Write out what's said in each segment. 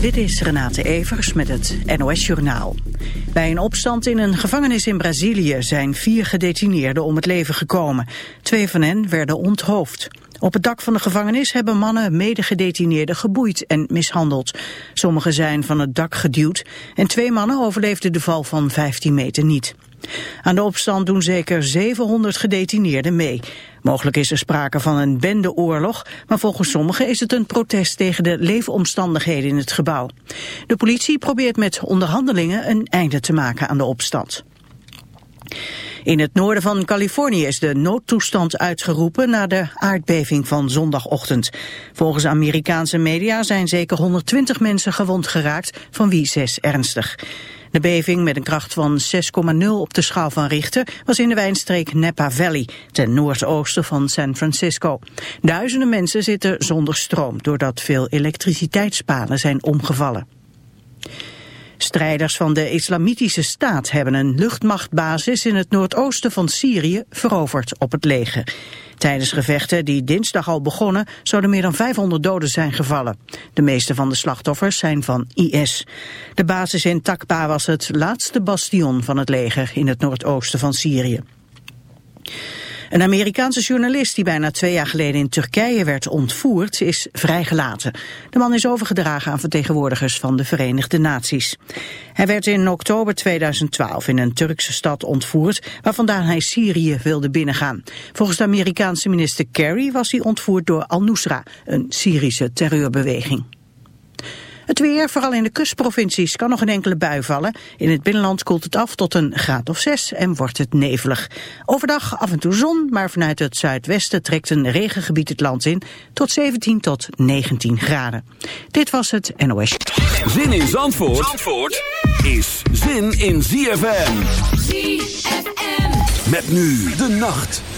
Dit is Renate Evers met het NOS Journaal. Bij een opstand in een gevangenis in Brazilië zijn vier gedetineerden om het leven gekomen. Twee van hen werden onthoofd. Op het dak van de gevangenis hebben mannen medegedetineerden geboeid en mishandeld. Sommigen zijn van het dak geduwd en twee mannen overleefden de val van 15 meter niet. Aan de opstand doen zeker 700 gedetineerden mee. Mogelijk is er sprake van een bendeoorlog, maar volgens sommigen is het een protest tegen de leefomstandigheden in het gebouw. De politie probeert met onderhandelingen een einde te maken aan de opstand. In het noorden van Californië is de noodtoestand uitgeroepen na de aardbeving van zondagochtend. Volgens Amerikaanse media zijn zeker 120 mensen gewond geraakt, van wie zes ernstig. De beving met een kracht van 6,0 op de schaal van Richter was in de wijnstreek Napa Valley, ten noordoosten van San Francisco. Duizenden mensen zitten zonder stroom doordat veel elektriciteitspalen zijn omgevallen. Strijders van de Islamitische Staat hebben een luchtmachtbasis in het noordoosten van Syrië veroverd op het leger. Tijdens gevechten die dinsdag al begonnen zouden meer dan 500 doden zijn gevallen. De meeste van de slachtoffers zijn van IS. De basis in Takba was het laatste bastion van het leger in het noordoosten van Syrië. Een Amerikaanse journalist die bijna twee jaar geleden in Turkije werd ontvoerd is vrijgelaten. De man is overgedragen aan vertegenwoordigers van de Verenigde Naties. Hij werd in oktober 2012 in een Turkse stad ontvoerd waar vandaan hij Syrië wilde binnengaan. Volgens de Amerikaanse minister Kerry was hij ontvoerd door Al-Nusra, een Syrische terreurbeweging. Het weer, vooral in de kustprovincies, kan nog een enkele bui vallen. In het binnenland koelt het af tot een graad of zes en wordt het nevelig. Overdag af en toe zon, maar vanuit het zuidwesten trekt een regengebied het land in tot 17 tot 19 graden. Dit was het NOS. Zin in Zandvoort, Zandvoort is zin in ZFM. ZFM. Met nu de nacht.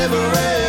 never end.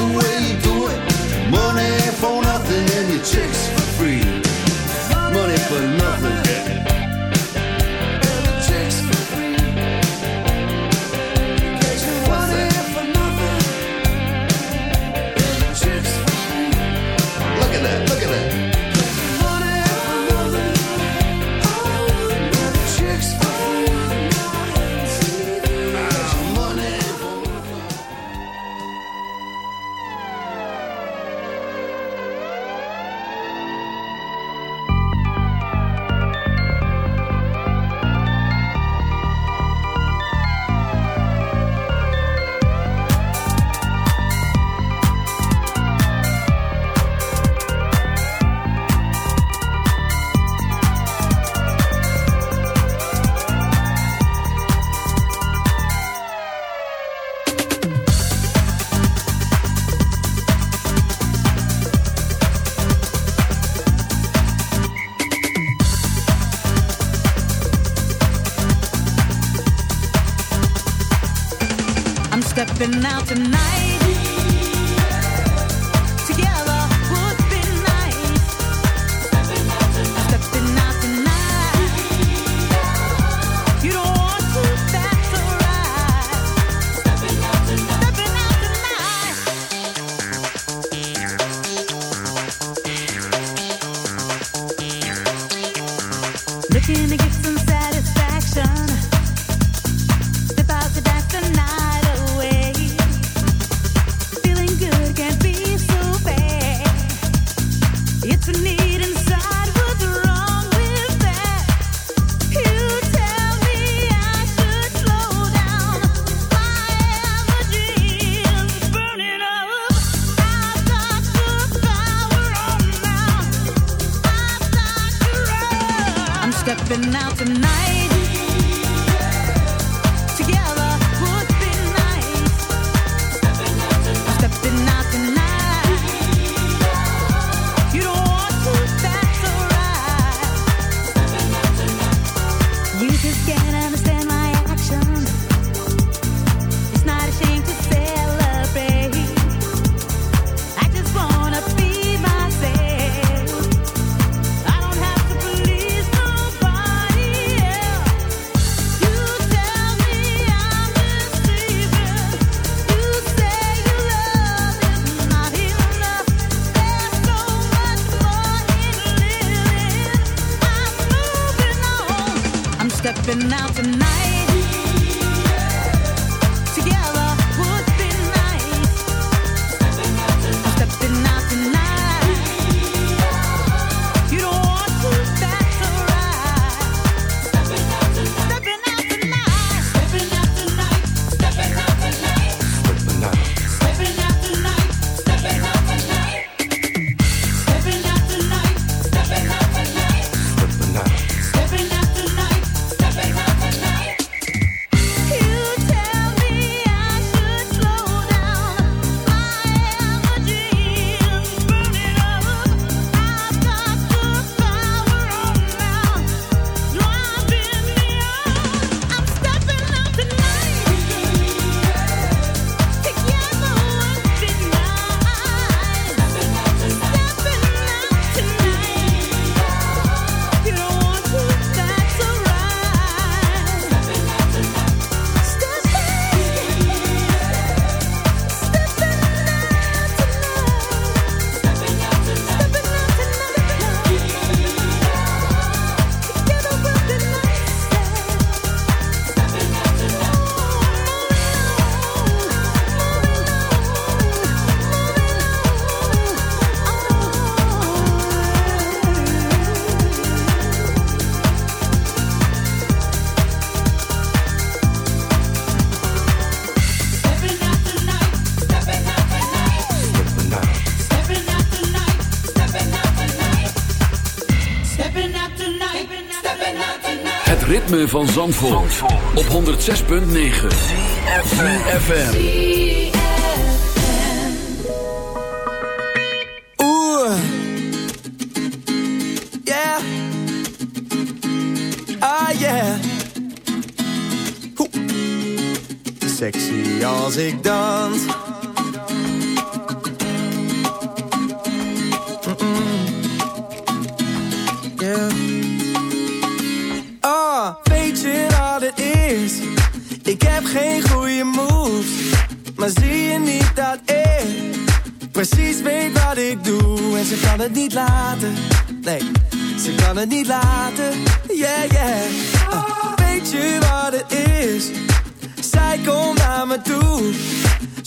away. van Zandvoort, op 106.9 CFFM Oeh. Yeah. Ah yeah. Ho. Sexy als ik dan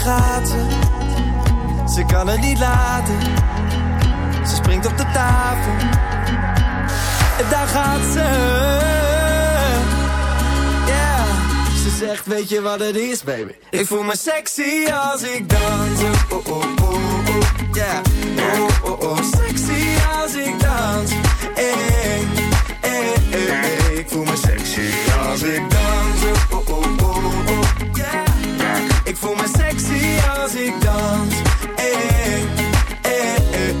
Ze. Ze kan het niet laten. Ze springt op de tafel. En daar gaat ze. Yeah. Ze zegt, weet je wat het is, baby? Ik voel me sexy als ik dans. Oh, oh, oh, oh. Yeah. Oh, oh, oh. Sexy als ik dans. Hey, hey, hey, hey. Ik voel me sexy als ik dans. Oh, oh, oh, oh. Yeah. Ik voel me sexy als ik dans. Hey, hey, hey.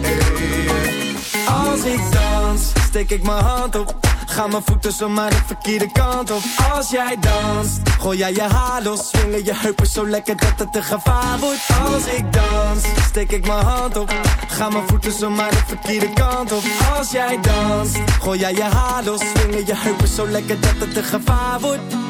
Als ik dans, steek ik mijn hand op. Gaan mijn voeten zomaar de verkeerde kant op. Als jij danst, gooi jij je haar los. Swingen je heupen zo lekker dat het een gevaar wordt. Als ik dans, steek ik mijn hand op. Gaan mijn voeten zomaar de verkeerde kant op. Als jij danst, gooi jij je haar los. Swingen je heupen zo lekker dat het een gevaar wordt.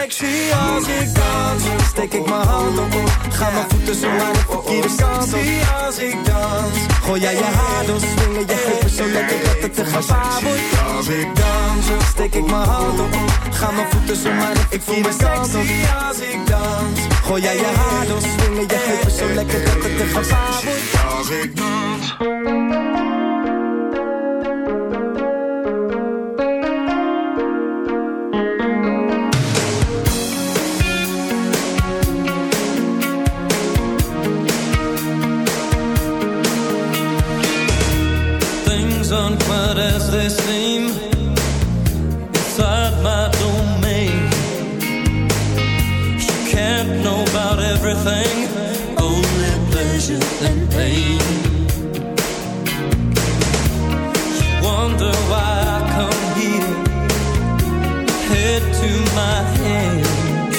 sexy als ik dans. Steek ik mijn hand op, ga mijn voeten zo aan de verkeerde kant op. als ik dans. Gooi jij je haar door, swingen je heupen zo lekker dat het te gevaar wordt. Als ik dans, steek ik mijn hand op, ga mijn voeten zo aan de verkeerde kant op. als ik dans. Gooi jij je haar door, swingen je heupen zo lekker dat het te gevaar wordt. Als ik dans. As they seem inside my domain. Can't know about everything, only pleasure and pain. She wonder why I come here, head to my hands.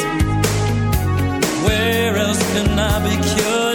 Where else can I be cured?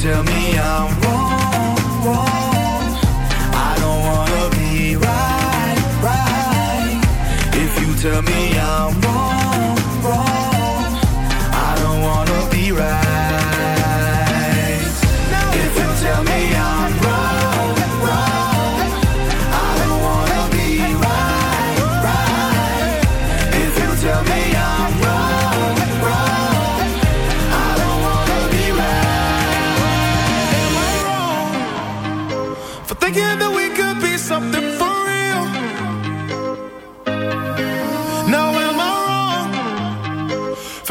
tell me I'm wrong, wrong.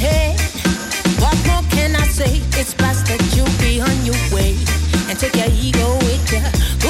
What more can I say? It's best that you be on your way and take your ego with you.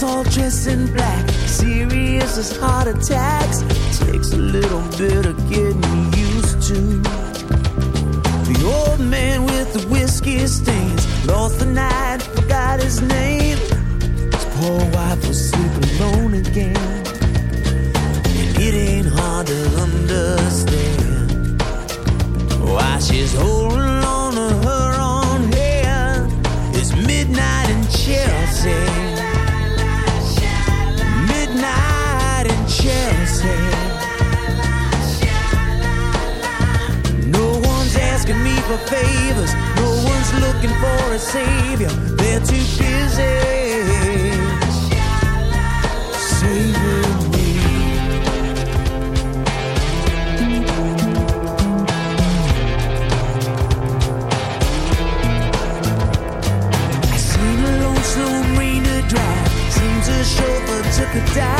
girls all dressed in black, serious as heart attacks. Takes a little bit of getting used to. The old man with the whiskey stains lost the night, forgot his name looking for a savior, they're too busy saving me. I seen a lonesome rain to dry, seems a chauffeur took a dive.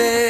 fe.